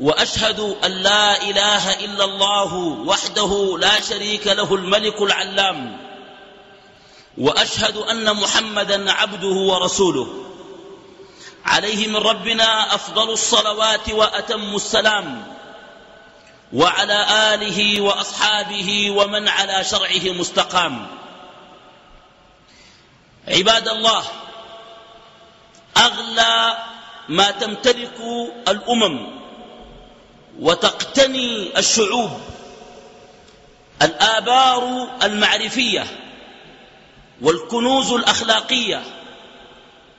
وأشهد أن لا إله إلا الله وحده لا شريك له الملك العلام. وأشهد أن محمدا عبده ورسوله. عليه من ربنا أفضل الصلوات وأتم السلام. وعلى آله وأصحابه ومن على شرعه مستقام. عباد الله أغلى ما تمتلك الأمم وتقتني الشعوب الآبار المعرفية والكنوز الأخلاقية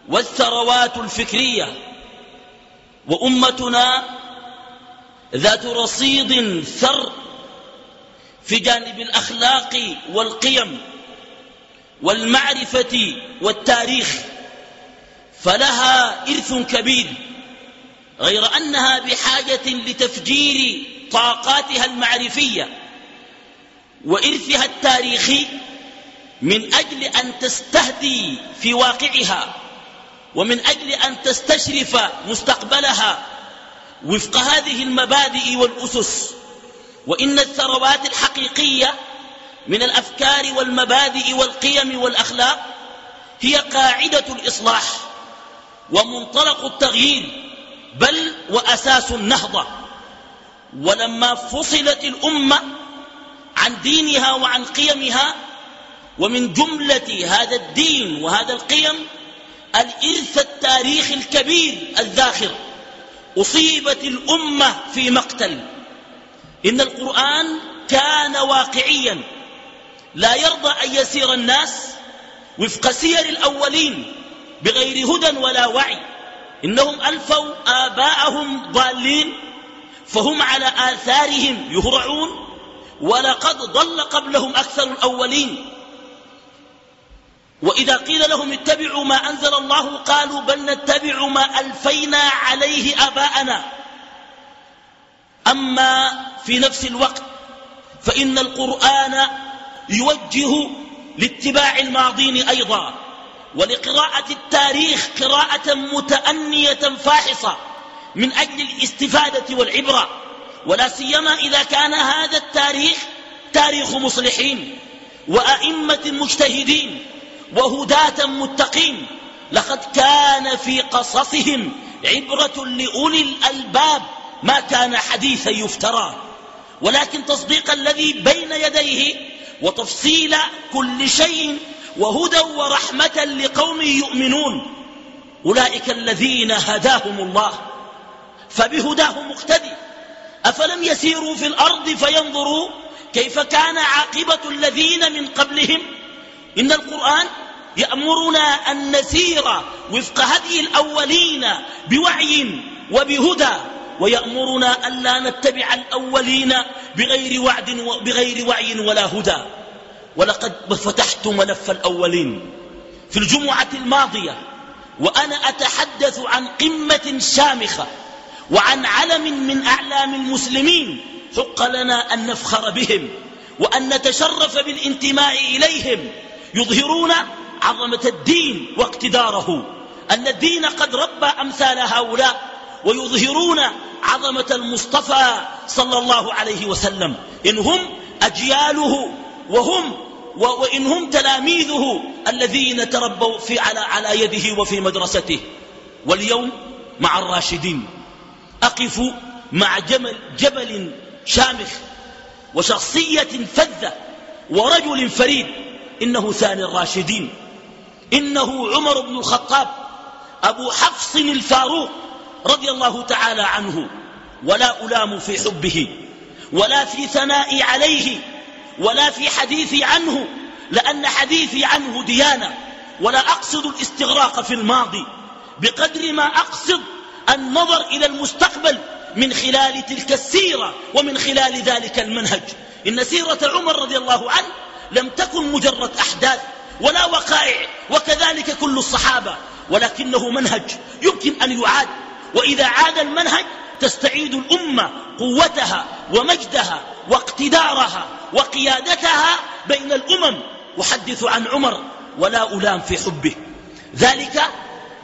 والثروات الفكرية وأمتنا ذات رصيد ثر في جانب الأخلاق والقيم والمعرفة والتاريخ فلها إرث كبير غير أنها بحاجة لتفجير طاقاتها المعرفية وإرثها التاريخي من أجل أن تستهدي في واقعها ومن أجل أن تستشرف مستقبلها وفق هذه المبادئ والأسس. وإن الثروات الحقيقية من الأفكار والمبادئ والقيم والأخلاق هي قاعدة الإصلاح ومنطلق التغيير. بل وأساس النهضة. ولما فصلت الأمة عن دينها وعن قيمها ومن جملة هذا الدين وهذا القيم الإرث التاريخي الكبير الذاخر. أصيبت الأمة في مقتل. إن القرآن كان واقعيا. لا يرضى أن يسير الناس وفق سير الأولين بغير هدى ولا وعي. إنهم ألفوا آباءهم ضالين فهم على آثارهم يهرعون ولقد ضل قبلهم أكثر الأولين. وإذا قيل لهم اتبعوا ما أنزل الله قالوا بل نتبع ما ألفينا عليه آباءنا. أما في نفس الوقت فإن القرآن يوجه لاتباع الماضين أيضا. ولقراءة التاريخ قراءة متأنية فاحصة من أجل الاستفادة والعبرة ولا سيما إذا كان هذا التاريخ تاريخ مصلحين وأئمة مجتهدين وهداة متقين لقد كان في قصصهم عبرة لأولي الألباب ما كان حديثا يفترى. ولكن تصديق الذي بين يديه وتفصيل كل شيء وهدى ورحمة لقوم يؤمنون. أولئك الذين هداهم الله. فبهداه مقتدي. أفلم يسيروا في الأرض فينظروا كيف كان عاقبة الذين من قبلهم؟ إن القرآن يأمرنا أن نسير وفق هدي الأولين بوعي وبهدى. ويأمرنا ألا نتبع الأولين بغير, وعد بغير وعي ولا هدى. ولقد فتحت ملف الأولين في الجمعة الماضية وأنا أتحدث عن قمة شامخة وعن علم من أعلام المسلمين حق لنا أن نفخر بهم وأن نتشرف بالانتماء إليهم يظهرون عظمة الدين واقتداره أن الدين قد ربى أمثال هؤلاء ويظهرون عظمة المصطفى صلى الله عليه وسلم إن هم أجياله وهم وإن هم تلاميذه الذين تربوا في على, على يده وفي مدرسته. واليوم مع الراشدين. أقف مع جمل جبل شامخ وشخصية فذة ورجل فريد. إنه ثاني الراشدين. إنه عمر بن الخطاب أبو حفص الفاروق رضي الله تعالى عنه. ولا ألام في حبه ولا في ثنائي عليه. ولا في حديثي عنه لأن حديثي عنه ديانة ولا أقصد الاستغراق في الماضي بقدر ما أقصد النظر إلى المستقبل من خلال تلك السيرة ومن خلال ذلك المنهج. إن سيرة عمر رضي الله عنه لم تكن مجرد أحداث ولا وقائع وكذلك كل الصحابة ولكنه منهج يمكن أن يعاد. وإذا عاد المنهج تستعيد الأمة قوتها ومجدها واقتدارها وقيادتها بين الأمم. أحدث عن عمر ولا ألام في حبه. ذلك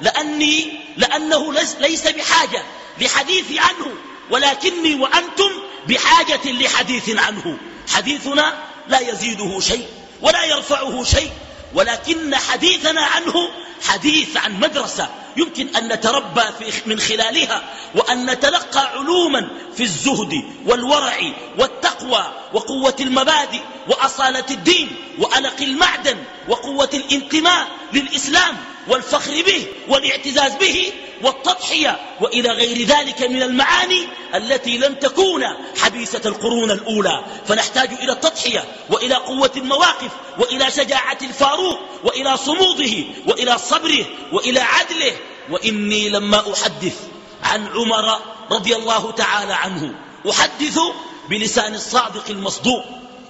لأني لأنه ليس بحاجة لحديث عنه ولكني وأنتم بحاجة لحديث عنه. حديثنا لا يزيده شيء ولا يرفعه شيء ولكن حديثنا عنه حديث عن مدرسة. يمكن أن نتربى من خلالها وأن نتلقى علوما في الزهد والورع والتقوى وقوة المبادئ وأصالة الدين وألق المعدن وقوة الانتماء للإسلام والفخر به والاعتزاز به. والتضحية وإلى غير ذلك من المعاني التي لم تكون حبيسة القرون الأولى. فنحتاج إلى التضحية وإلى قوة المواقف وإلى شجاعة الفاروق وإلى صموده وإلى صبره وإلى عدله. وإني لما أحدث عن عمر رضي الله تعالى عنه أحدث بلسان الصادق المصدوق.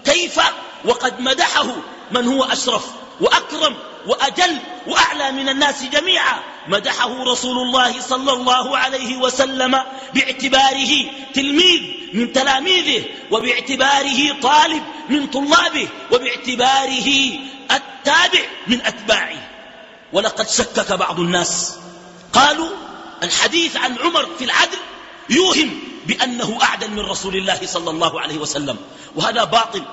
كيف وقد مدحه من هو أشرف؟ وأكرم وأجل وأعلى من الناس جميعا. مدحه رسول الله صلى الله عليه وسلم باعتباره تلميذ من تلاميذه وباعتباره طالب من طلابه وباعتباره التابع من أتباعه. ولقد شكك بعض الناس. قالوا الحديث عن عمر في العدل يوهم بأنه أعدل من رسول الله صلى الله عليه وسلم. وهذا باطل.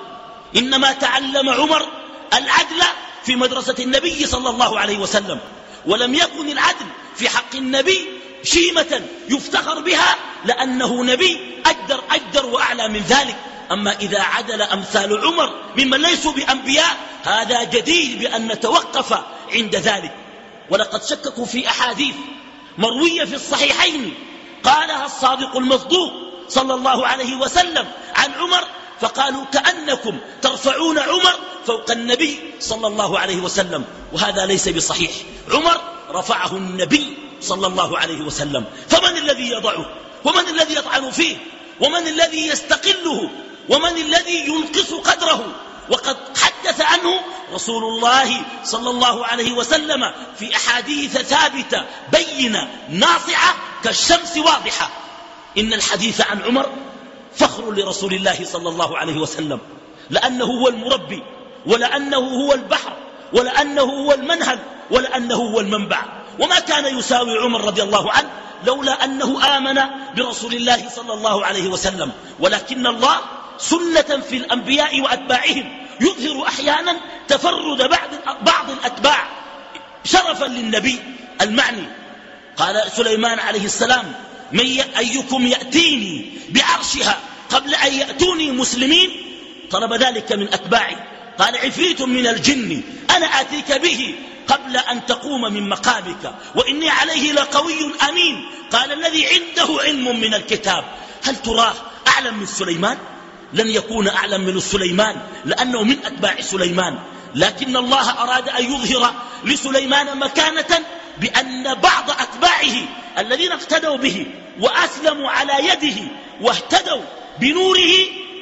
إنما تعلم عمر العدل في مدرسة النبي صلى الله عليه وسلم ولم يكن العدل في حق النبي شيمة يفتخر بها لأنه نبي أجدر أجدر وأعلى من ذلك. أما إذا عدل أمثال عمر ممن ليسوا بأنبياء هذا جدير بأن نتوقف عند ذلك. ولقد شككوا في أحاديث مروية في الصحيحين قالها الصادق المصدوق صلى الله عليه وسلم عن عمر فقالوا كأنكم ترفعون عمر فوق النبي صلى الله عليه وسلم وهذا ليس بصحيح. عمر رفعه النبي صلى الله عليه وسلم. فمن الذي يضعه؟ ومن الذي يطعن فيه؟ ومن الذي يستقله؟ ومن الذي ينقص قدره؟ وقد حدث عنه رسول الله صلى الله عليه وسلم في أحاديث ثابتة بينة ناصعة كالشمس واضحة. إن الحديث عن عمر فخر لرسول الله صلى الله عليه وسلم. لأنه هو المربي ولأنه هو البحر ولأنه هو المنهل ولأنه هو المنبع. وما كان يساوي عمر رضي الله عنه لولا أنه آمن برسول الله صلى الله عليه وسلم. ولكن الله سنة في الأنبياء وأتباعهم يظهر أحيانا تفرد بعض, بعض الأتباع شرفا للنبي المعني. قال سليمان عليه السلام من أيكم يأتيني بعرشها قبل أن يأتوني مسلمين؟ طلب ذلك من أتباعي. قال عفريت من الجن أنا آتيك به قبل أن تقوم من مقامك وإني عليه لقوي أمين. قال الذي عنده علم من الكتاب. هل تراه أعلم من سليمان؟ لن يكون أعلم من سليمان لأنه من أتباع سليمان. لكن الله أراد أن يظهر لسليمان مكانة بأن بعض أتباعه الذين اقتدوا به وأسلموا على يده واهتدوا بنوره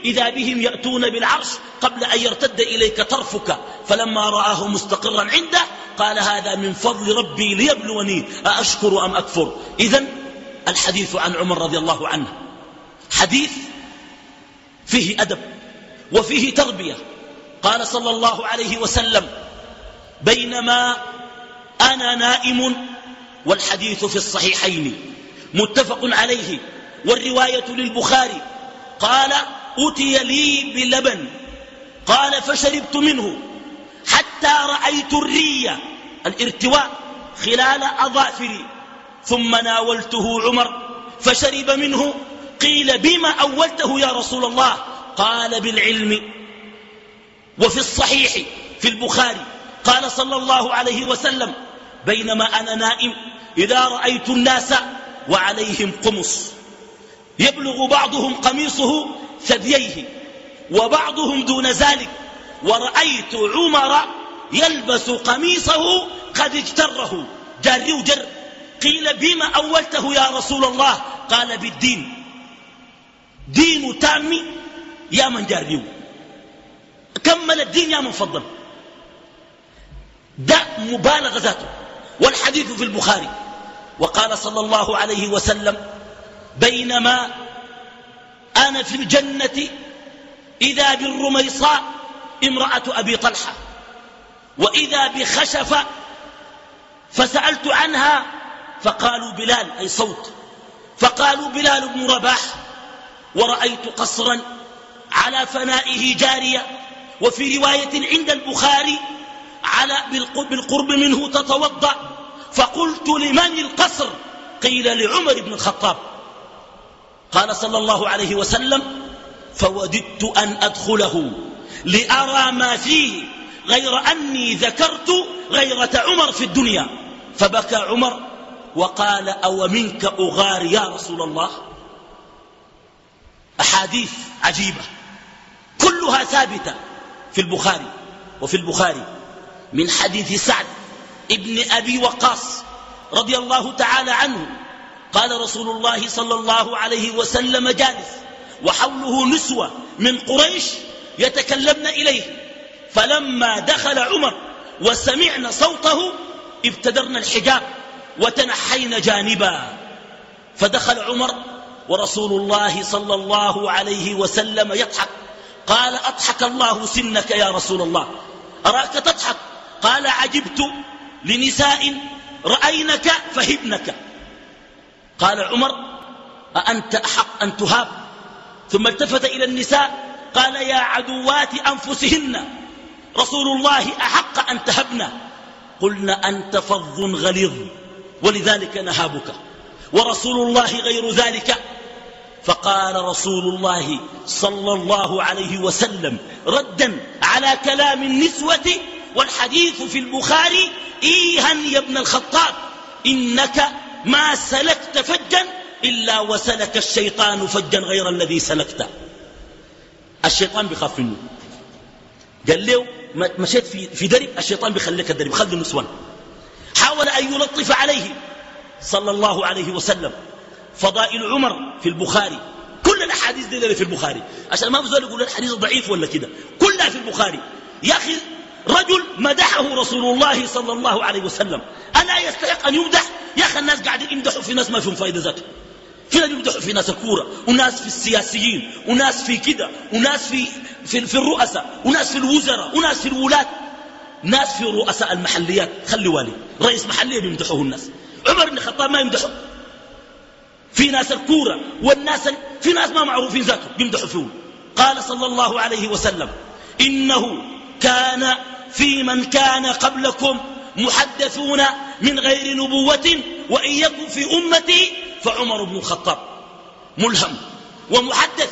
إذا بهم يأتون بالعرش قبل أن يرتد إليك طرفك فلما رآه مستقرا عنده قال هذا من فضل ربي ليبلوني أأشكر أم أكفر؟ إذا الحديث عن عمر رضي الله عنه حديث فيه أدب وفيه تربية. قال صلى الله عليه وسلم بينما أنا نائم والحديث في الصحيحين. متفق عليه. والرواية للبخاري. قال أتي لي بلبن. قال فشربت منه. حتى رأيت الرية الارتواء خلال أظافري. ثم ناولته عمر فشرب منه. قيل بما أولته يا رسول الله؟ قال بالعلم. وفي الصحيح في البخاري قال صلى الله عليه وسلم بينما أنا نائم إذا رأيت الناس وعليهم قمص يبلغ بعضهم قميصه ثدييه وبعضهم دون ذلك ورأيت عمر يلبس قميصه قد اجتره. جاري وجر قيل بما أولته يا رسول الله؟ قال بالدين. دين تام يا من جاريو كمل الدين يا من فضل. ده مبالغة ذاته والحديث في البخاري. وقال صلى الله عليه وسلم بينما أنا في الجنة إذا بالرميصاء امرأة أبي طلحة وإذا بخشفة فسألت عنها فقالوا بلال أي صوت فقالوا بلال بن رباح ورأيت قصرا على فنائه جارية وفي رواية عند البخاري على بالقرب منه تتوضأ فقلت لمن القصر؟ قيل لعمر بن الخطاب. قال صلى الله عليه وسلم فوددت أن أدخله لأرى ما فيه غير أني ذكرت غيرة عمر في الدنيا. فبكى عمر وقال أو منك أغار يا رسول الله؟ أحاديث عجيبة كلها ثابتة في البخاري وفي البخاري من حديث سعد ابن أبي وقاص رضي الله تعالى عنه قال رسول الله صلى الله عليه وسلم جالس وحوله نسوة من قريش يتكلمن إليه. فلما دخل عمر وسمعنا صوته ابتدرنا الحجاب وتنحينا جانبا. فدخل عمر ورسول الله صلى الله عليه وسلم يضحك. قال أضحك الله سنك يا رسول الله. أراك تضحك؟ قال عجبت لنساء رأينك فهبنك. قال عمر أأنت أحق أن تهاب؟ ثم التفت إلى النساء قال يا عدوات أنفسهن رسول الله أحق أن تهبنا قلنا أنت فظ غليظ ولذلك نهابك. ورسول الله غير ذلك. فقال رسول الله صلى الله عليه وسلم ردا على كلام النسوة والحديث في البخاري إيها يا ابن الخطاب إنك ما سلكت فجا إلا وسلك الشيطان فجا غير الذي سلكت الشيطان بخاف منه. قال له مشيت في, في درب الشيطان بيخليك الدرب خلي النسوان حاول أن يلطف عليه صلى الله عليه وسلم. فضائل عمر في البخاري. كل الأحاديث دي في البخاري. عشان ما بزول يقول الحديث ضعيف ولا كده. كلها في البخاري. يا أخي رجل مدحه رسول الله صلى الله عليه وسلم. ألا يستحق أن يمدح؟ يا أخي الناس قاعدين يمدحوا في ناس ما فيهم فائدة ذاته. في ناس يمدحوا في ناس الكورة وناس في السياسيين وناس في كده وناس في, في, في الرؤساء وناس في الوزراء وناس في الولاة. ناس في رؤساء المحليات. خلي والي رئيس محلية بيمدحوه الناس. عمر بن الخطاب ما يمدحه. في ناس الكورة والناس في ناس ما معروفين ذاته بيمدحوا فيه قال صلى الله عليه وسلم إنه كان في من كان قبلكم محدثون من غير نبوة وإن يكن في أمتي فعمر بن الخطاب ملهم ومحدث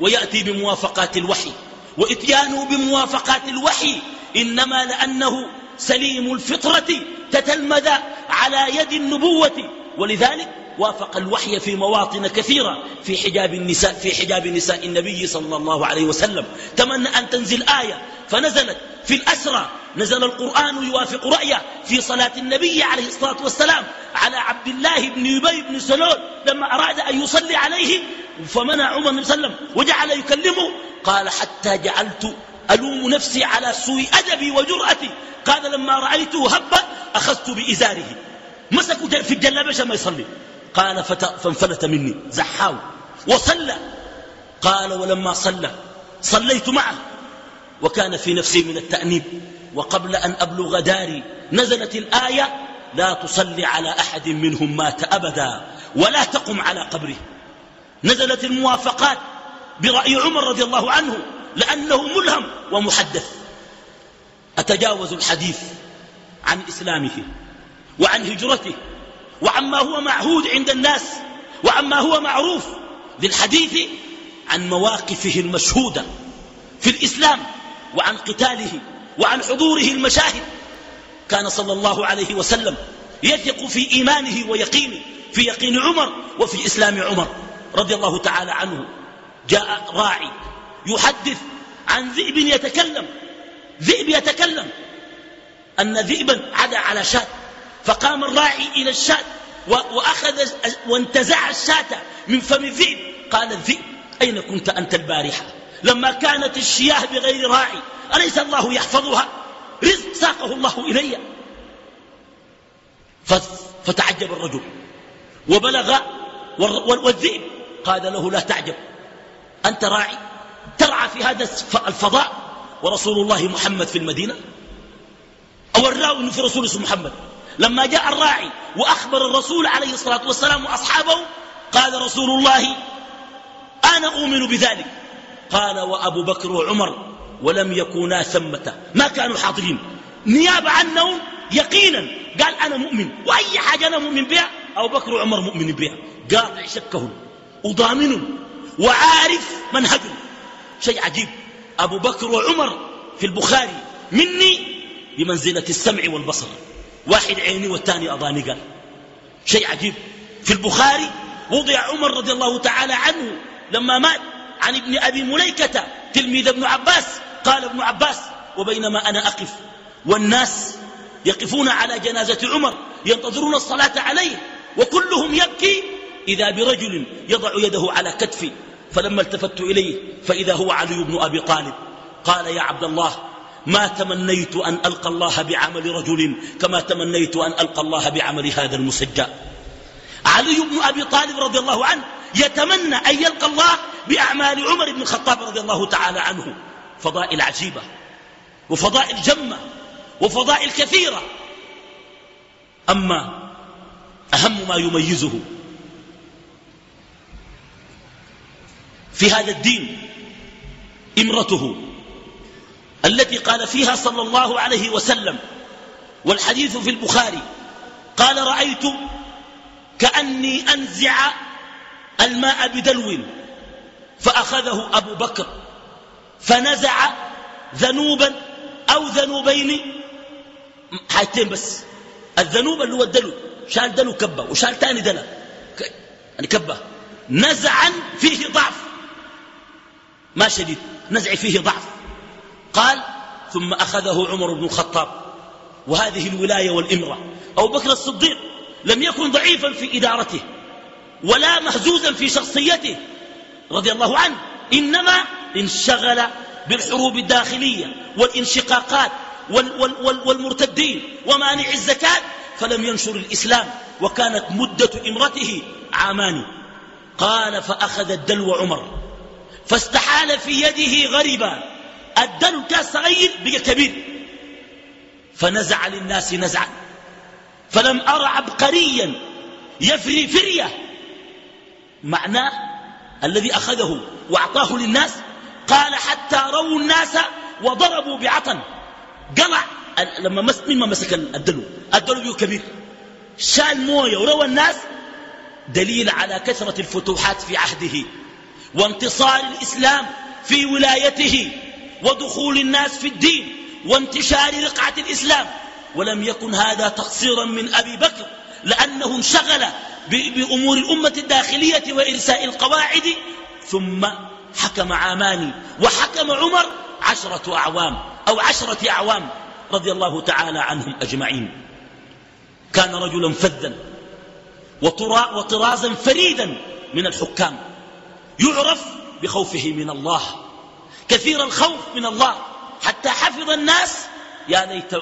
ويأتي بموافقات الوحي وإتيانه بموافقات الوحي إنما لأنه سليم الفطرة تتلمذ على يد النبوة ولذلك وافق الوحي في مواطن كثيرة في حجاب النساء في حجاب نساء النبي صلى الله عليه وسلم. تمنى أن تنزل آية فنزلت في الأسرى. نزل القرآن يوافق رأيه في صلاة النبي عليه الصلاة والسلام على عبد الله بن يبي بن سلول لما أراد أن يصلي عليه فمنع عمر بن سلم وجعل يكلمه. قال حتى جعلت ألوم نفسي على سوء أدبي وجرأتي. قال لما رأيته هب أخذت بإزاره. مسكوا في الجلابة ما يصلي. قال فانفلت مني. زحاو. وصلى. قال ولما صلى. صليت معه. وكان في نفسي من التأنيب. وقبل أن أبلغ داري نزلت الآية لا تصلي على أحد منهم مات أبدا ولا تقم على قبره. نزلت الموافقات برأي عمر رضي الله عنه لأنه ملهم ومحدث. أتجاوز الحديث عن إسلامه وعن هجرته وعما هو معهود عند الناس وعما هو معروف للحديث عن مواقفه المشهودة في الإسلام. وعن قتاله وعن حضوره المشاهد. كان صلى الله عليه وسلم يثق في إيمانه ويقينه في يقين عمر وفي إسلام عمر رضي الله تعالى عنه. جاء راعي يحدث عن ذئب يتكلم. ذئب يتكلم أن ذئبا عدا على شاة. فقام الراعي إلى الشاة وأخذ وانتزع الشاة من فم الذئب. قال الذئب أين كنت أنت البارحة؟ لما كانت الشياه بغير راعي أليس الله يحفظها؟ رزق ساقه الله إلي. فتعجب الرجل وبلغ والذئب قال له لا تعجب أنت راعي ترعى في هذا الفضاء ورسول الله محمد في المدينة. أو الراوي في رسول اسمه محمد. لما جاء الراعي وأخبر الرسول عليه الصلاة والسلام وأصحابه قال رسول الله أنا أؤمن بذلك. قال وأبو بكر وعمر ولم يكونا ثمة. ما كانوا حاضرين. نيابة عنهم يقينا. قال أنا مؤمن. وأي حاجة أنا مؤمن بها؟ أبو بكر وعمر مؤمن بها. قاطع شكهم. وضامن وعارف منهجهم. شيء عجيب. أبو بكر وعمر في البخاري. مني بمنزلة السمع والبصر. واحد عيني والثاني أضاني. قال. شيء عجيب. في البخاري وضع عمر رضي الله تعالى عنه لما مات. عن ابن أبي مليكة تلميذ ابن عباس. قال ابن عباس وبينما أنا أقف. والناس يقفون على جنازة عمر ينتظرون الصلاة عليه وكلهم يبكي إذا برجل يضع يده على كتفي. فلما التفت إليه فإذا هو علي بن أبي طالب قال يا عبد الله ما تمنيت أن ألقى الله بعمل رجل كما تمنيت أن ألقى الله بعمل هذا المسجى. علي بن أبي طالب رضي الله عنه يتمنى أن يلقى الله بأعمال عمر بن الخطاب رضي الله تعالى عنه. فضائل عجيبة وفضائل جمة وفضائل كثيرة. أما أهم ما يميزه في هذا الدين إمرته التي قال فيها صلى الله عليه وسلم والحديث في البخاري قال رأيت كأني أنزع الماء بدلو فأخذه أبو بكر فنزع ذنوبا أو ذنوبين حاجتين بس. الذنوب اللي هو الدلو. شال دلو كبة وشال تاني دلو. يعني كبة. نزعا فيه ضعف. ما شديد. نزع فيه ضعف. قال ثم أخذه عمر بن الخطاب. وهذه الولاية والإمرة. أبو بكر الصديق لم يكن ضعيفا في إدارته. ولا مهزوزا في شخصيته رضي الله عنه. إنما انشغل بالحروب الداخلية والانشقاقات والمرتدين ومانع الزكاة فلم ينشر الإسلام. وكانت مدة إمرته عامان. قال فأخذ الدلو عمر فاستحال في يده غريبا. الدلو كان صغير بقى كبير. فنزع للناس نزعا. فلم أرى عبقريا يفري فرية. معناه الذي أخذه وأعطاه للناس؟ قال حتى رووا الناس وضربوا بعطن. قلع لما مس مما مسك الدلو؟ الدلو كبير. شال موية وروى الناس دليل على كثرة الفتوحات في عهده وانتصار الإسلام في ولايته ودخول الناس في الدين وانتشار رقعة الإسلام. ولم يكن هذا تقصيرا من أبي بكر. لأنه انشغل بأمور الأمة الداخلية وإرساء القواعد ثم حكم عامان وحكم عمر عشرة أعوام أو عشرة أعوام رضي الله تعالى عنهم أجمعين. كان رجلا فذا وطرازا فريدا من الحكام. يعرف بخوفه من الله كثير الخوف من الله حتى حفظ الناس يا ليت,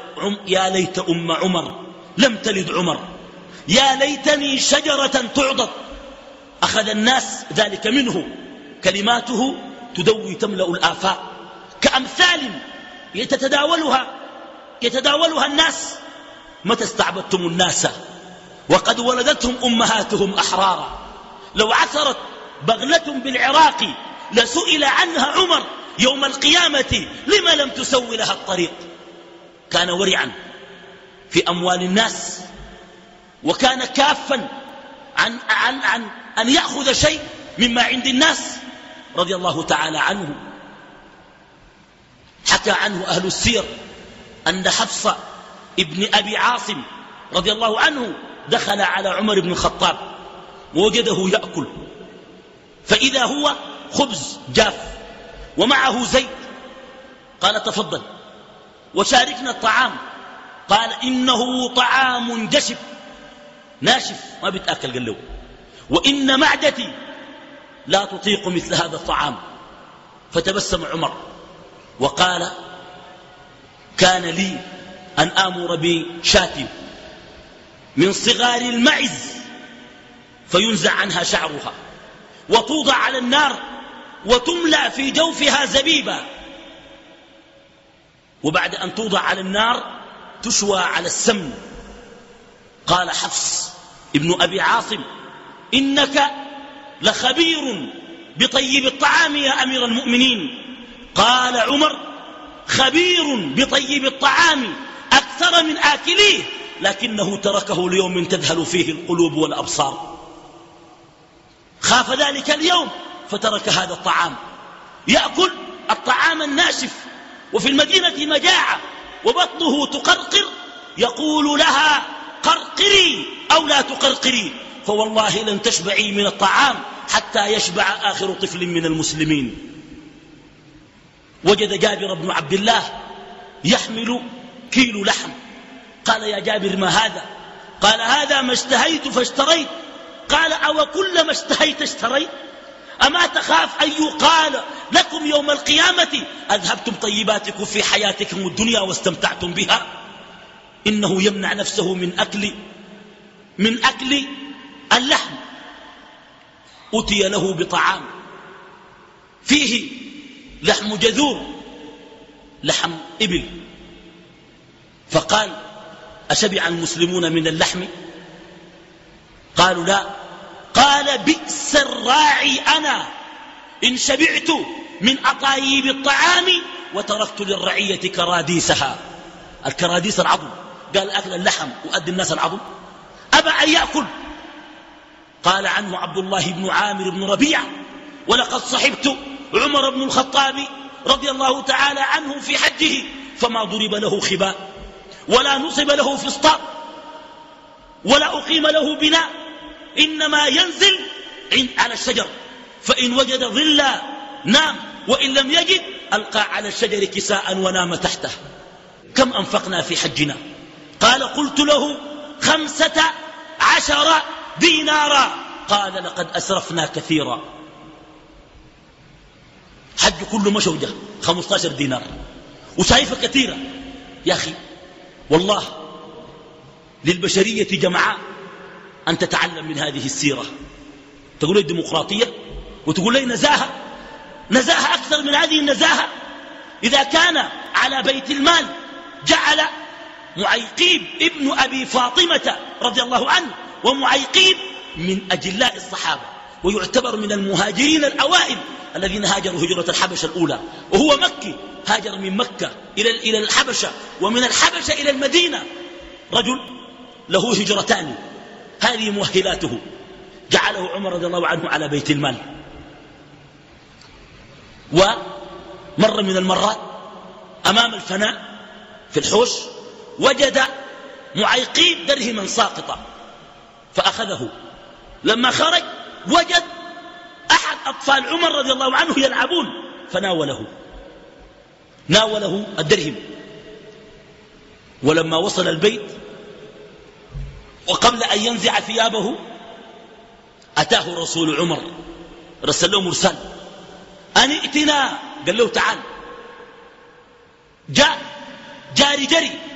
يا ليت أم عمر لم تلد عمر. يا ليتني شجرة تعضد. أخذ الناس ذلك منه. كلماته تدوي تملأ الآفاق. كأمثال يتتداولها يتداولها الناس. متى استعبدتم الناس؟ وقد ولدتهم أمهاتهم أحرارا. لو عثرت بغلة بالعراق لسئل عنها عمر يوم القيامة لما لم تسوي لها الطريق؟ كان ورعا في أموال الناس. وكان كافا عن, عن, عن أن يأخذ شيء مما عند الناس رضي الله تعالى عنه حكى عنه أهل السير أن حفصة ابن أبي عاصم رضي الله عنه دخل على عمر بن الخطاب ووجده يأكل. فإذا هو خبز جاف ومعه زيت. قال تفضل. وشاركنا الطعام. قال إنه طعام جشب. ناشف ما بيتأكل قال له وإن معدتي لا تطيق مثل هذا الطعام. فتبسم عمر وقال كان لي أن آمر بشاة من صغار المعز فينزع عنها شعرها وتوضع على النار وتملأ في جوفها زبيبا. وبعد أن توضع على النار تشوى على السمن. قال حفص ابن أبي عاصم إنك لخبير بطيب الطعام يا أمير المؤمنين. قال عمر خبير بطيب الطعام أكثر من آكليه لكنه تركه ليوم تذهل فيه القلوب والأبصار. خاف ذلك اليوم فترك هذا الطعام. يأكل الطعام الناشف وفي المدينة مجاعة وبطنه تقرقر يقول لها قرقري أو لا تقرقري فوالله لن تشبعي من الطعام حتى يشبع آخر طفل من المسلمين. وجد جابر بن عبد الله يحمل كيلو لحم. قال يا جابر ما هذا؟ قال هذا ما اشتهيت فاشتريت. قال أو كلما اشتهيت اشتريت؟ أما تخاف أن يقال لكم يوم القيامة أذهبتم طيباتكم في حياتكم الدنيا واستمتعتم بها؟ إنه يمنع نفسه من أكل من أكل اللحم. أتي له بطعام. فيه لحم جذور لحم إبل. فقال أشبع المسلمون من اللحم؟ قالوا لا. قال بئس الراعي أنا. إن شبعت من أطايب الطعام وتركت للرعية كراديسها. الكراديس العظم. قال أكل اللحم وأدي الناس العظم. أبى أن يأكل. قال عنه عبد الله بن عامر بن ربيع ولقد صحبت عمر بن الخطاب رضي الله تعالى عنه في حجه فما ضرب له خباء ولا نصب له فسطاط ولا أقيم له بناء إنما ينزل على الشجر. فإن وجد ظلا نام وإن لم يجد ألقى على الشجر كساء ونام تحته. كم أنفقنا في حجنا؟ قال قلت له خمسة عشر دينارا. قال لقد أسرفنا كثيرا. حج كله مشوجة خمسة دينار. وشايفة كثيرة يا أخي والله للبشرية جمعاء أن تتعلم من هذه السيرة. تقول لي الديمقراطية وتقول لي نزاهة؟ نزاهة أكثر من هذه النزاهة؟ إذا كان على بيت المال جعل معيقيب ابن أبي فاطمة رضي الله عنه ومعيقيب من أجلاء الصحابة ويعتبر من المهاجرين الأوائل الذين هاجروا هجرة الحبشة الأولى وهو مكي هاجر من مكة إلى إلى الحبشة ومن الحبشة إلى المدينة رجل له هجرتان هذه مؤهلاته جعله عمر رضي الله عنه على بيت المال. ومر من المرات أمام الفناء في الحوش وجد معيقين درهما ساقطة فأخذه. لما خرج وجد أحد أطفال عمر رضي الله عنه يلعبون فناوله. ناوله الدرهم. ولما وصل البيت وقبل أن ينزع ثيابه أتاه رسول عمر. رسل له مرسل. أن ائتنا؟ قال له تعال. جاء جاري جري.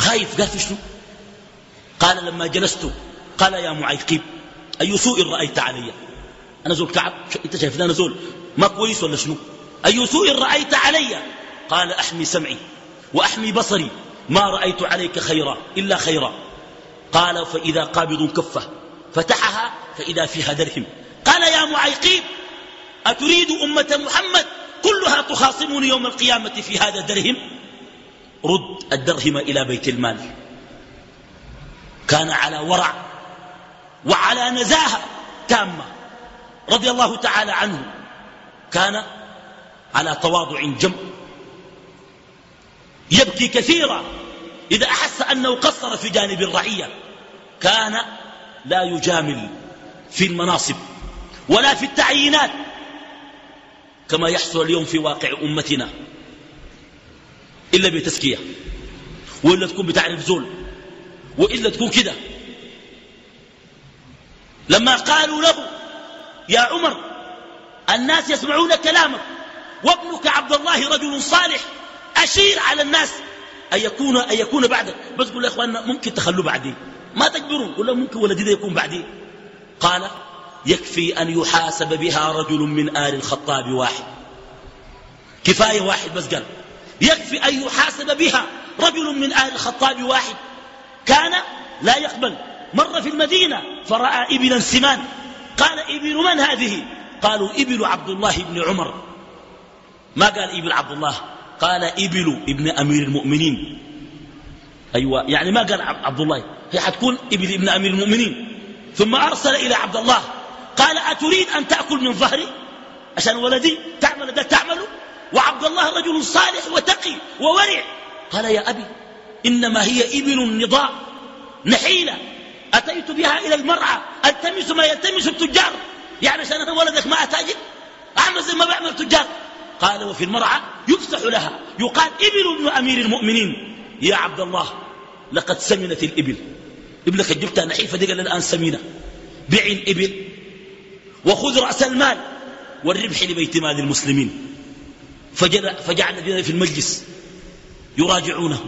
خايف. قال في شنو؟ قال لما جلست قال يا معيقب أي سوء رأيت علي؟ أنا زول كعب؟ أنت شايفني أنا زول ما كويس ولا شنو؟ أي سوء رأيت علي؟ قال أحمي سمعي وأحمي بصري ما رأيت عليك خيرا إلا خيرا. قال فإذا قابض كفه فتحها فإذا فيها درهم. قال يا معيقيب أتريد أمة محمد؟ كلها تخاصمني يوم القيامة في هذا الدرهم؟ رد الدرهم إلى بيت المال. كان على ورع وعلى نزاهة تامة رضي الله تعالى عنه. كان على تواضع جم. يبكي كثيرا إذا أحس أنه قصر في جانب الرعية. كان لا يجامل في المناصب ولا في التعيينات كما يحصل اليوم في واقع أمتنا. إلا بتزكية وإلا تكون بتعرف زول وإلا تكون كده. لما قالوا له يا عمر الناس يسمعون كلامك وابنك عبد الله رجل صالح أشير على الناس. أن يكون, أن يكون بعدك؟ بس قل يا إخواننا ممكن تخلوا بعدين. ما تكبرون قل لهم ممكن ولدي ده يكون بعدين. قال يكفي أن يحاسب بها رجل من آل الخطاب واحد. كفاية واحد بس قال. يكفي أن يحاسب بها رجل من آل الخطاب واحد. كان لا يقبل. مر في المدينة فرأى إبلا سمان. قال إبل من هذه؟ قالوا إبل عبد الله بن عمر. ما قال إبل عبد الله؟ قال إبل ابن أمير المؤمنين. أيوة يعني ما قال عبد الله؟ هي حتكون ابن ابن أمير المؤمنين. ثم أرسل إلى عبد الله. قال أتريد أن تأكل من ظهري؟ عشان ولدي. وعبد الله رجل صالح وتقي وورع. قال يا أبي إنما هي إبل النضاء نحيلة. أتيت بها إلى المرعى ألتمس ما يلتمس التجار. يعني عشان ولدك ما أتاجر أعمل زي ما بعمل التجار. قال وفي المرعى يفسح لها. يقال إبل ابن أمير المؤمنين. يا عبد الله لقد سمنت الإبل. إبلك جبتها نحيفة دي قال الآن سمينة. بيع الإبل وخذ رأس المال والربح لبيت مال المسلمين. فجعل الذين في المجلس. يراجعونه.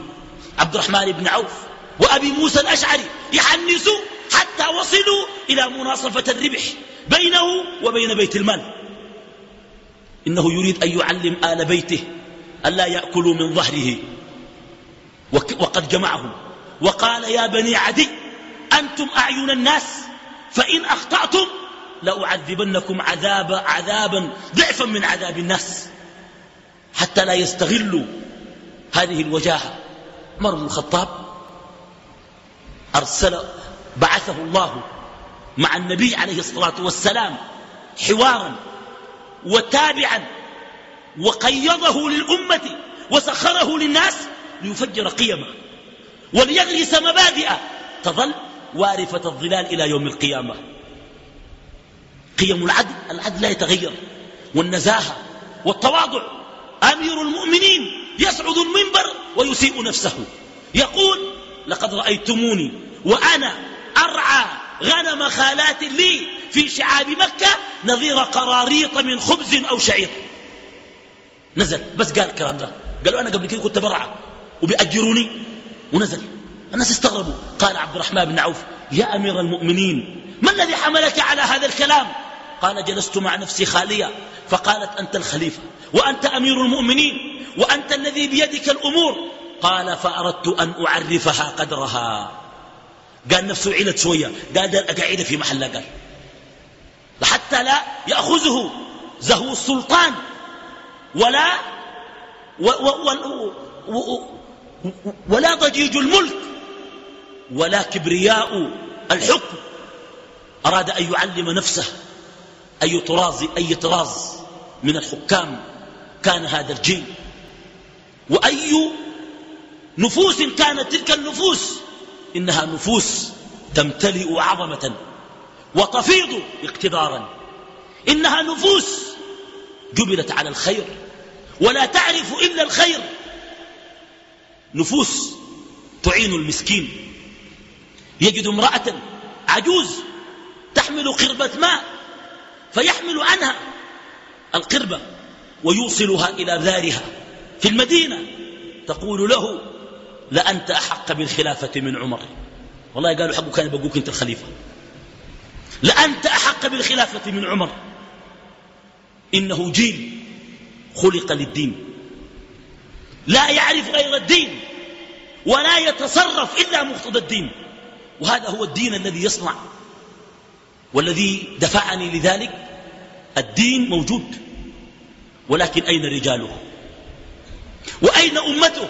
عبد الرحمن بن عوف وأبي موسى الأشعري يحنسوا حتى وصلوا إلى مناصفة الربح بينه وبين بيت المال. إنه يريد أن يعلم آل بيته ألا يأكلوا من ظهره. وقد جمعهم. وقال يا بني عدي أنتم أعين الناس فإن أخطأتم لأعذبنكم عذاب عذابا ضعفا من عذاب الناس. حتى لا يستغلوا هذه الوجاهة. عمر بن الخطاب أرسل بعثه الله مع النبي عليه الصلاة والسلام حوارا وتابعا وقيضه للأمة وسخره للناس ليفجر قيمه وليغرس مبادئ تظل وارفة الظلال إلى يوم القيامة. قيم العدل العدل لا يتغير والنزاهة والتواضع أمير المؤمنين يصعد المنبر ويسيء نفسه. يقول لقد رأيتموني وأنا أرعى غنم خالات لي في شعاب مكة نظير قراريط من خبز أو شعير. نزل. بس قال الكلام ده. قالوا أنا قبل كده كنت برعى وبيأجروني. ونزل. الناس استغربوا. قال عبد الرحمن بن عوف يا أمير المؤمنين ما الذي حملك على هذا الكلام؟ قال جلست مع نفسي خالية فقالت أنت الخليفة. وأنت أمير المؤمنين وأنت الذي بيدك الأمور. قال فأردت أن أعرفها قدرها. قال نفسه علت شوية. قال أقعد في محل قال. حتى لا يأخذه زهو السلطان. ولا و و و ولا ضجيج الملك. ولا كبرياء الحكم. أراد أن يعلم نفسه أي طراز أي طراز من الحكام. كان هذا الجيل. وأي نفوس كانت تلك النفوس؟ إنها نفوس تمتلئ عظمة وتفيض اقتدارا. إنها نفوس جبلت على الخير ولا تعرف إلا الخير. نفوس تعين المسكين. يجد امرأة عجوز تحمل قربة ماء فيحمل عنها القربة. ويوصلها إلى دارها في المدينة. تقول له لأنت أحق بالخلافة من عمر. والله قالوا حقه كان يبقوك أنت الخليفة. لأنت أحق بالخلافة من عمر. إنه جيل خلق للدين. لا يعرف غير الدين ولا يتصرف إلا مقتضى الدين. وهذا هو الدين الذي يصنع والذي دفعني لذلك. الدين موجود. ولكن أين رجاله؟ وأين أمته؟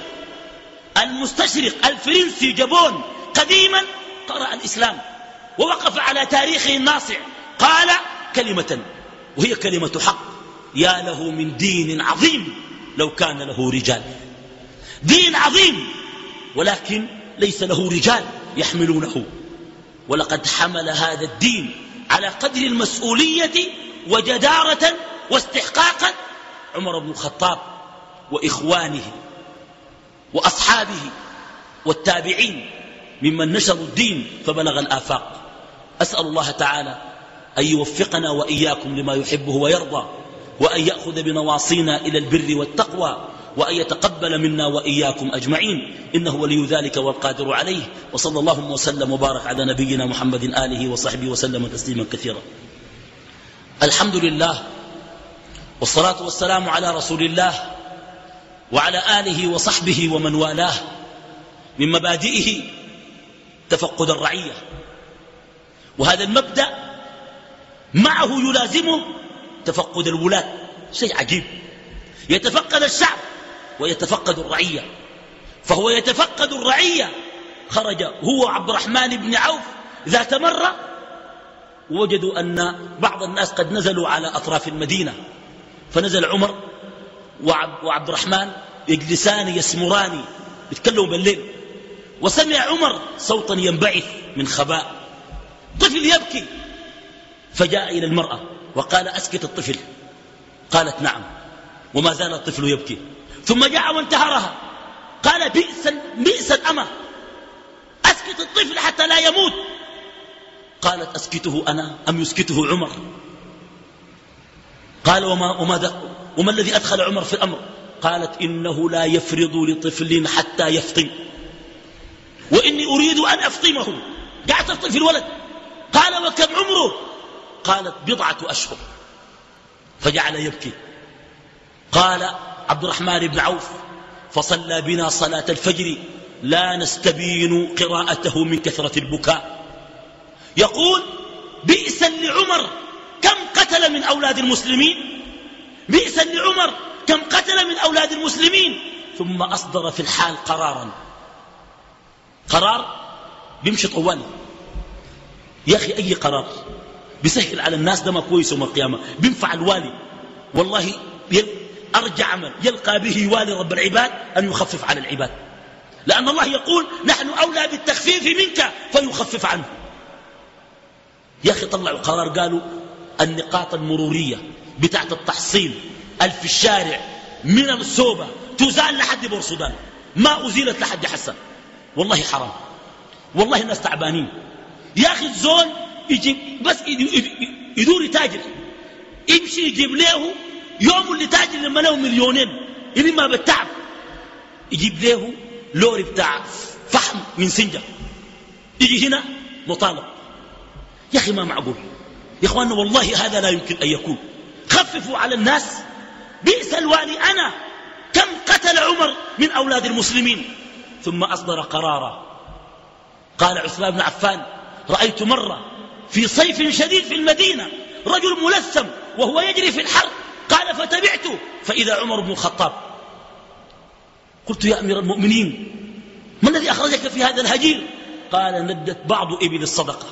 المستشرق الفرنسي جابون قديما قرأ الإسلام ووقف على تاريخه الناصع قال كلمة وهي كلمة حق. يا له من دين عظيم لو كان له رجال. دين عظيم ولكن ليس له رجال يحملونه. ولقد حمل هذا الدين على قدر المسؤولية وجدارة واستحقاقا عمر بن الخطاب وإخوانه وأصحابه والتابعين ممن نشروا الدين فبلغ الآفاق. أسأل الله تعالى أن يوفقنا وإياكم لما يحبه ويرضى وأن يأخذ بنواصينا إلى البر والتقوى وأن يتقبل منا وإياكم أجمعين. إنه ولي ذلك والقادر عليه. وصلى الله وسلم وبارك على نبينا محمد آله وصحبه وسلم تسليما كثيرا. الحمد لله والصلاة والسلام على رسول الله وعلى آله وصحبه ومن والاه من مبادئه تفقد الرعية. وهذا المبدأ معه يلازمه تفقد الولاة شيء عجيب. يتفقد الشعب ويتفقد الرعية. فهو يتفقد الرعية. خرج هو عبد الرحمن بن عوف ذات مرة. وجدوا أن بعض الناس قد نزلوا على أطراف المدينة. فنزل عمر وعبد الرحمن يجلسان يسمران يتكلموا بالليل. وسمع عمر صوتا ينبعث من خباء. طفل يبكي. فجاء إلى المرأة وقال أسكت الطفل. قالت نعم. وما زال الطفل يبكي. ثم جاء وانتهرها. قال بئس بئس الأمة أسكت الطفل حتى لا يموت. قالت أسكته أنا أم يسكته عمر؟ قال وما, وما, وما الذي أدخل عمر في الأمر؟ قالت إنه لا يفرض لطفل حتى يفطم. وإني أريد أن أفطمه. قاعد تفطم في الولد. قال وكم عمره؟ قالت بضعة أشهر. فجعل يبكي. قال عبد الرحمن بن عوف فصلى بنا صلاة الفجر لا نستبين قراءته من كثرة البكاء. يقول بئسا لعمر كم قتل من أولاد المسلمين؟ بئسا لعمر كم قتل من أولاد المسلمين؟ ثم أصدر في الحال قرارا. قرار بيمشي طوالي يا أخي أي قرار؟ بيسهل على الناس ده ما كويس يوم القيامة. بينفع الوالي. والله أرجع عمل. يلقى به يوالي رب العباد أن يخفف على العباد. لأن الله يقول نحن أولى بالتخفيف منك فيخفف عنه. يا أخي طلعوا قرار قالوا النقاط المرورية بتاعت التحصيل الف الشارع من الصوبة تزال لحد بورسودان ما أزيلت لحد حسن. والله حرام. والله الناس تعبانين. يا أخي الزول يجيب بس يدور يتاجر. يمشي يجيب له يوم اللي تاجر لما له مليونين. اللي ما بالتعب. يجيب له لوري بتاع فحم من سنجة. يجي هنا مطالب. يا أخي ما معقول. يا إخواننا والله هذا لا يمكن أن يكون. خففوا على الناس. بئس الوالي أنا كم قتل عمر من أولاد المسلمين. ثم أصدر قرارا. قال عثمان بن عفان رأيت مرة في صيف شديد في المدينة رجل ملثم وهو يجري في الحر. قال فتبعته فإذا عمر بن الخطاب قلت يا أمير المؤمنين ما الذي أخرجك في هذا الهجير؟ قال ندت بعض إبل الصدقة.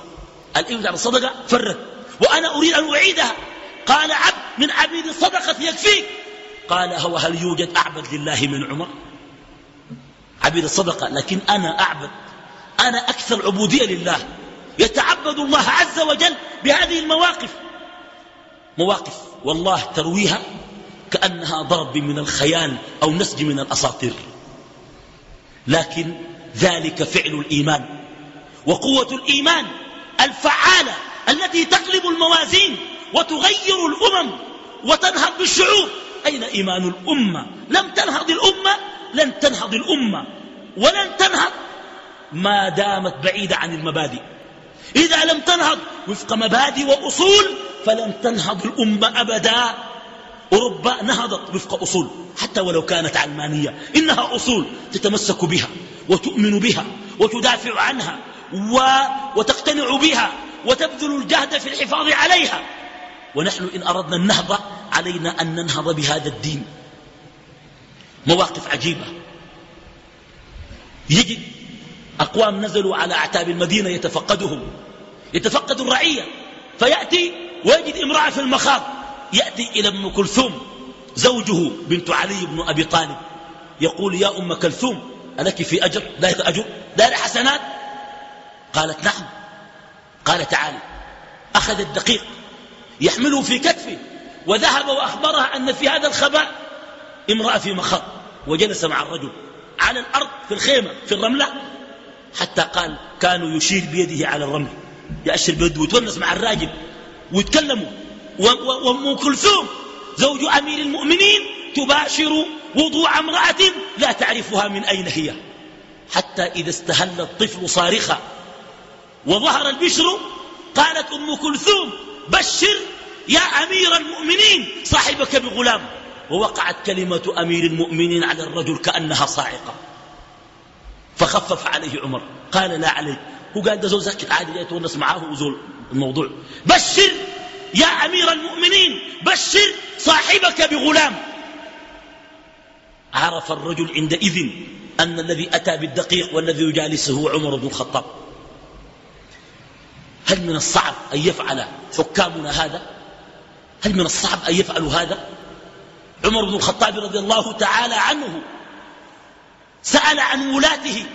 الإبل على الصدقة فرت. وأنا أريد أن أعيدها. قال عبد من عبيد الصدقة يكفيك. قال هو هل يوجد أعبد لله من عمر؟ عبيد الصدقة لكن أنا أعبد. أنا أكثر عبودية لله. يتعبد الله عز وجل بهذه المواقف. مواقف والله ترويها كأنها ضرب من الخيال أو نسج من الأساطير. لكن ذلك فعل الإيمان. وقوة الإيمان الفعالة. التي تقلب الموازين وتغير الأمم وتنهض بالشعوب. أين إيمان الأمة؟ لم تنهض الأمة لن تنهض الأمة. ولن تنهض ما دامت بعيدة عن المبادئ. إذا لم تنهض وفق مبادئ وأصول فلن تنهض الأمة أبدا. أوروبا نهضت وفق أصول حتى ولو كانت علمانية. إنها أصول تتمسك بها وتؤمن بها وتدافع عنها و... وتقتنع بها. وتبذل الجهد في الحفاظ عليها. ونحن إن أردنا النهضة علينا أن ننهض بهذا الدين. مواقف عجيبة. يجد أقوام نزلوا على أعتاب المدينة يتفقدهم. يتفقد الرعية. فيأتي ويجد امرأة في المخاض. يأتي إلى ابن كلثوم. زوجه بنت علي بن أبي طالب. يقول يا أم كلثوم ألك في أجر؟ لا أجر دار حسنات قالت نعم. قال تعالى أخذ الدقيق يحمله في كتفه وذهب وأخبرها أن في هذا الخباء امرأة في مخاض وجلس مع الرجل على الأرض في الخيمة في الرملة حتى قال كانوا يشير بيده على الرمل يأشر بيده ويتونس مع الراجل ويتكلموا وأم كلثوم زوج أمير المؤمنين تباشر وضوع امرأة لا تعرفها من أين هي حتى إذا استهل الطفل صارخا وظهر البشر قالت أم كلثوم بشر يا أمير المؤمنين صاحبك بغلام. ووقعت كلمة أمير المؤمنين على الرجل كأنها صاعقة. فخفف عليه عمر قال لا عليك. هو قال ده زول عادي جاي تونس معاه وزول الموضوع. بشر يا أمير المؤمنين بشر صاحبك بغلام. عرف الرجل عندئذ أن الذي أتى بالدقيق والذي يجالسه عمر بن الخطاب. هل من الصعب أن يفعل حكامنا هذا؟ هل من الصعب أن يفعلوا هذا؟ عمر بن الخطاب رضي الله تعالى عنه سأل عن ولاته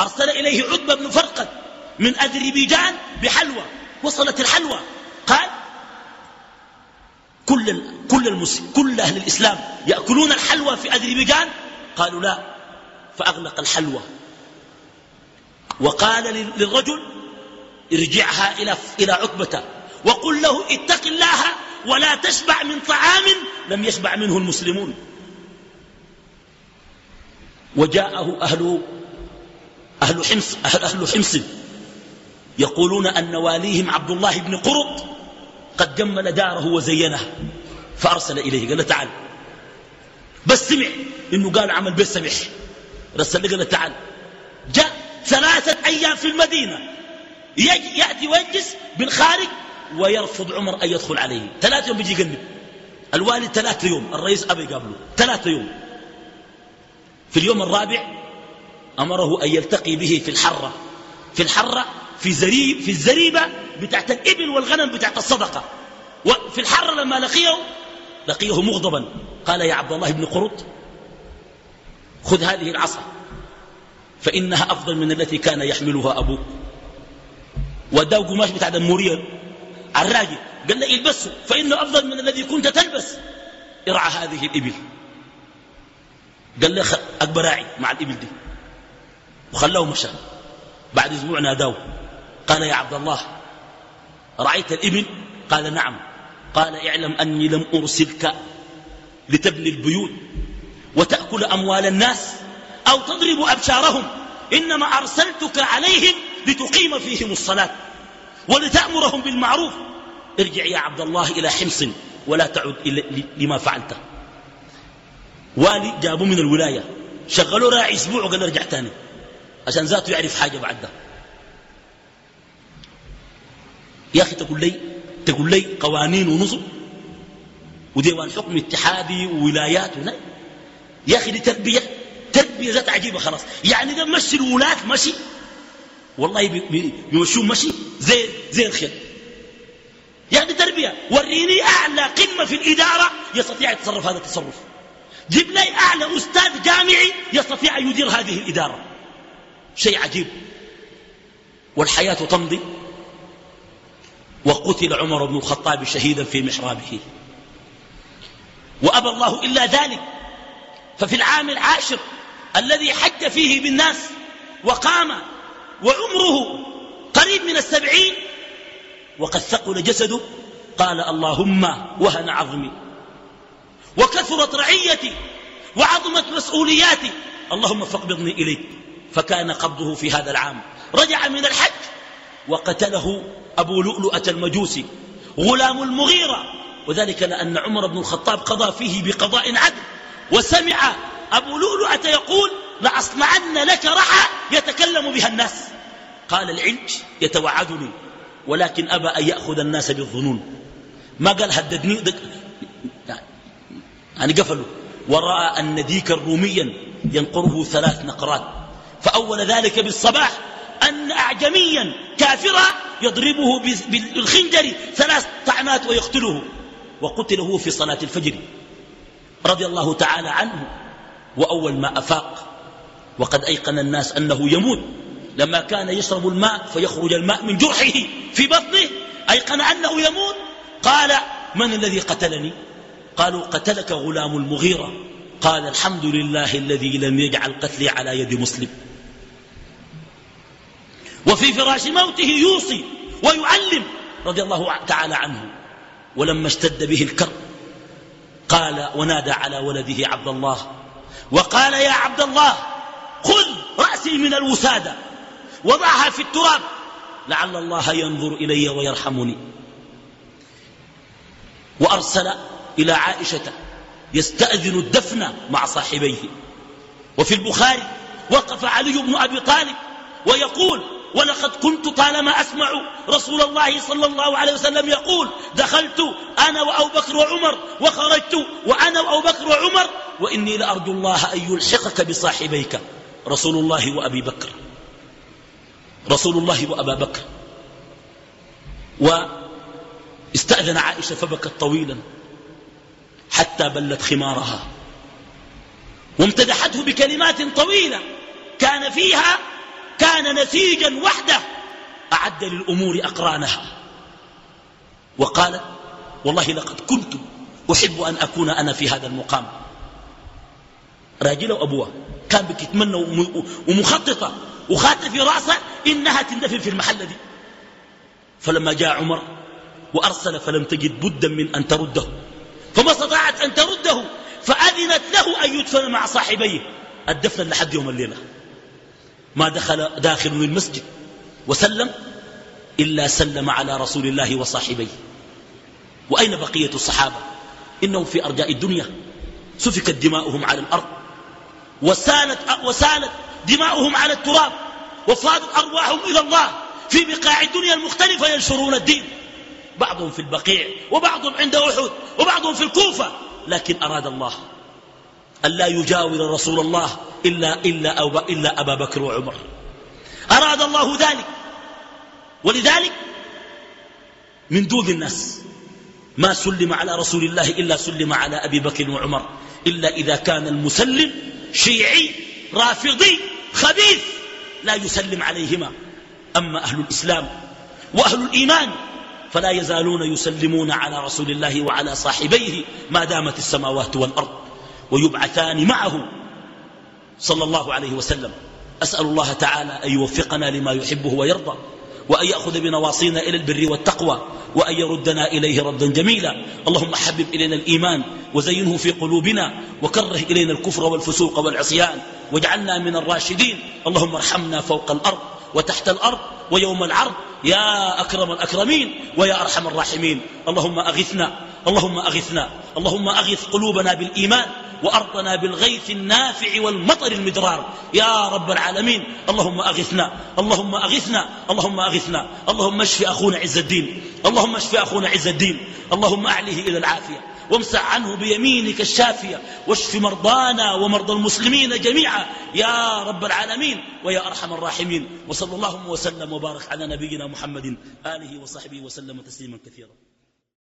أرسل إليه عتبة بن فرقد من أذربيجان بحلوى وصلت الحلوى قال كل كل المسلم كل أهل الإسلام يأكلون الحلوى في أذربيجان؟ قالوا لا. فأغلق الحلوى. وقال للرجل ارجعها إلى إلى عتبة وقل له اتق الله ولا تشبع من طعام لم يشبع منه المسلمون. وجاءه أهل أهل حمص, أهل حمص يقولون أن واليهم عبد الله بن قرط قد جمل داره وزينه فأرسل إليه قال له تعال. بس سمع إنه قال عمل بيت سمح رسل قال له تعال. جاء ثلاثة أيام في المدينة. يأتي ويجلس بالخارج ويرفض عمر أن يدخل عليه. ثلاثة يوم بيجي يقلب. الوالد ثلاثة يوم. الرئيس أبي يقابله ثلاثة يوم. في اليوم الرابع أمره أن يلتقي به في الحرة. في الحرة في, زريب في الزريبة بتاعت الإبل والغنم بتاعت الصدقة. وفي الحرة لما لقيه لقيه مغضبا. قال يا عبد الله بن قرط خذ هذه العصا فإنها أفضل من التي كان يحملها أبوك. وداه قماش بتاع دموريا الراجل قال له البسه فإنه أفضل من الذي كنت تلبس. ارعى هذه الإبل. قال له أكبر راعي مع الإبل دي. وخلاه مشى. بعد أسبوع ناداه. قال يا عبد الله رأيت الإبل؟ قال نعم. قال اعلم أني لم أرسلك لتبني البيوت وتأكل أموال الناس أو تضرب أبشارهم. إنما أرسلتك عليهم لتقيم فيهم الصلاة ولتأمرهم بالمعروف. ارجع يا عبد الله إلى حمص ولا تعد لما فعلته. والي جابوه من الولاية. شغلوا راعي أسبوع وقال ارجع تاني. عشان ذاته يعرف حاجة بعد ده يا أخي تقول لي تقول لي قوانين ونظم وديوان حكم اتحادي وولايات ولا يا أخي دي تربية. تربية ذات عجيبة خلاص. يعني ده مشي الولاة مشي والله بيمشون مشي زي زي الخيل يعني تربية. وريني أعلى قمة في الإدارة يستطيع يتصرف هذا التصرف. جيب لي أعلى أستاذ جامعي يستطيع أن يدير هذه الإدارة. شيء عجيب. والحياة تمضي. وقتل عمر بن الخطاب شهيدا في محرابه. وأبى الله إلا ذلك. ففي العام العاشر الذي حج فيه بالناس وقام وعمره قريب من السبعين وقد ثقل جسده. قال اللهم وهن عظمي. وكثرت رعيتي وعظمت مسؤولياتي. اللهم فاقبضني إليك. فكان قبضه في هذا العام. رجع من الحج وقتله أبو لؤلؤة المجوسي غلام المغيرة. وذلك لأن عمر بن الخطاب قضى فيه بقضاء عدل. وسمع أبو لؤلؤة يقول لأصنعن لك رحى يتكلم بها الناس. قال العلج يتوعدني ولكن أبى أن يأخذ الناس بالظنون. ما قال هددني؟ يعني قفلوا. ورأى أن ديكا روميا ينقره ثلاث نقرات. فأول ذلك بالصباح أن أعجميا كافرا يضربه بالخنجر ثلاث طعنات ويقتله. وقتل هو في صلاة الفجر. رضي الله تعالى عنه. وأول ما أفاق وقد أيقن الناس أنه يموت. لما كان يشرب الماء فيخرج الماء من جرحه في بطنه. أيقن أنه يموت. قال من الذي قتلني؟ قالوا قتلك غلام المغيرة. قال الحمد لله الذي لم يجعل قتلي على يد مسلم. وفي فراش موته يوصي ويعلم رضي الله تعالى عنه. ولما اشتد به الكرب قال ونادى على ولده عبد الله. وقال يا عبد الله خذ رأسي من الوسادة. وضعها في التراب. لعل الله ينظر إلي ويرحمني. وأرسل إلى عائشة يستأذن الدفن مع صاحبيه. وفي البخاري وقف علي بن أبي طالب ويقول ولقد كنت طالما أسمع رسول الله صلى الله عليه وسلم يقول دخلت أنا وأبو بكر وعمر وخرجت وأنا وأبو بكر وعمر وإني لأرجو الله أن يلحقك بصاحبيك. رسول الله وأبي بكر. رسول الله وأبا بكر. واستأذن عائشة فبكت طويلا حتى بلت خمارها. وامتدحته بكلمات طويلة. كان فيها كان نسيجا وحده. أعد للأمور أقرانها. وقالت والله لقد كنت أحب أن أكون أنا في هذا المقام. راجلة وأبوها كان بتتمنى ومخططة وخاتة في رأسها إنها تندفن في المحل دي. فلما جاء عمر وأرسل فلم تجد بدا من أن ترده. فما استطاعت أن ترده فأذنت له أن يدفن مع صاحبيه. الدفن لحد يوم الليلة. ما دخل داخل من المسجد وسلم إلا سلم على رسول الله وصاحبيه. وأين بقية الصحابة؟ إنهم في أرجاء الدنيا. سفكت دماؤهم على الأرض. وسالت, وسالت دماؤهم على التراب وفاضت أرواحهم إلى الله. في بقاع الدنيا المختلفة ينشرون الدين. بعضهم في البقيع وبعضهم عند أحد وبعضهم في الكوفة. لكن أراد الله أن لا يجاور رسول الله إلا, إلا, أو إلا أبا بكر وعمر. أراد الله ذلك. ولذلك من دون الناس ما سلم على رسول الله إلا سلم على أبي بكر وعمر. إلا إذا كان المسلم شيعي رافضي خبيث لا يسلم عليهما. أما أهل الإسلام وأهل الإيمان فلا يزالون يسلمون على رسول الله وعلى صاحبيه ما دامت السماوات والأرض ويبعثان معه. صلى الله عليه وسلم. أسأل الله تعالى أن يوفقنا لما يحبه ويرضى وأن يأخذ بنواصينا إلى البر والتقوى. وأن يردنا إليه ردا جميلا. اللهم حبب إلينا الإيمان وزينه في قلوبنا وكره إلينا الكفر والفسوق والعصيان واجعلنا من الراشدين. اللهم ارحمنا فوق الأرض وتحت الأرض ويوم العرض. يا أكرم الأكرمين ويا أرحم الراحمين. اللهم أغثنا اللهم أغثنا اللهم أغث قلوبنا بالإيمان وأرضنا بالغيث النافع والمطر المدرار. يا رب العالمين اللهم أغثنا اللهم أغثنا اللهم أغثنا. اللهم اشف أخونا عز الدين اللهم اشف أخونا عز الدين. اللهم أعله إلى العافية. وامسح عنه بيمينك الشافية. واشف مرضانا ومرضى المسلمين جميعا. يا رب العالمين ويا أرحم الراحمين. وصلى الله وسلم وبارك على نبينا محمد آله وصحبه وسلم تسليما كثيرا.